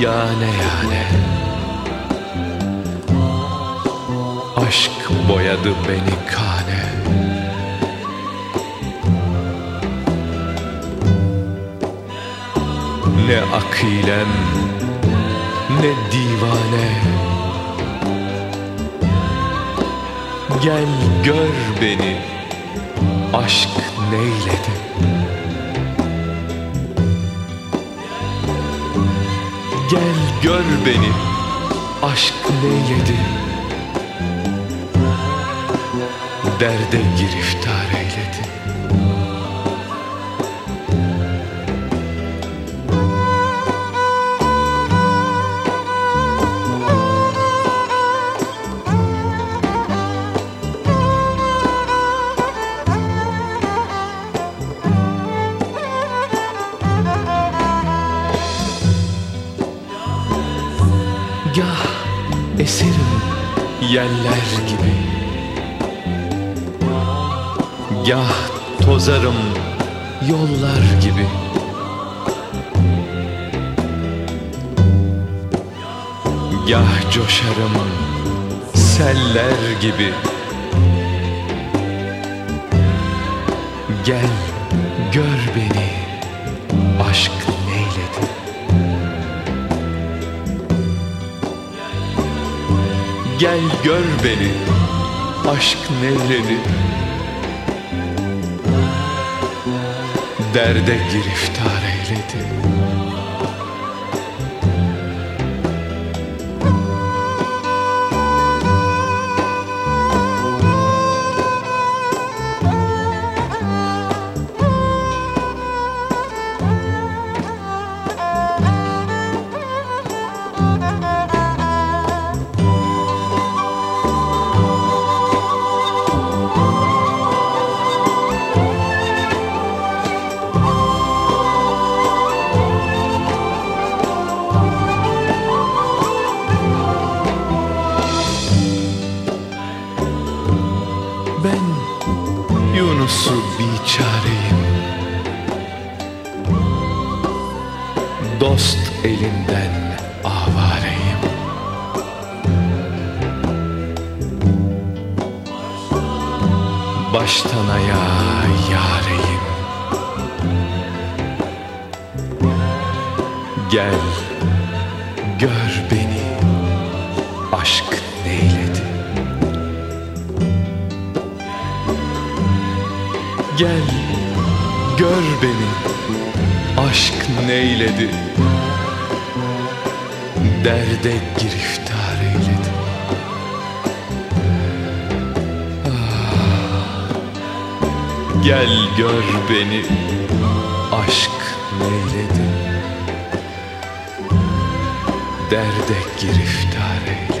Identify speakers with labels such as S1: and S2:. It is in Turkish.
S1: Yane yane Aşk boyadı beni kane Ne akilem ne divane. Gel gör beni aşk neyledi Gel gör beni. Aşk neyledi Derde giriftar eyledi eserim yeller gibi. Gah tozarım yollar gibi. Gah coşarım seller gibi. Gel Gel gör beni aşk neyledi Derde giriftar Ben Yunus'u biçareyim Dost elinden avareyim. Baştan ayağa yareyim. Gel gör beni aşk Gel gör beni. Aşk neyledi? Derde giriftar eyledi. Ah, Gel gör beni. Aşk neyledi? Derde giriftar eyledi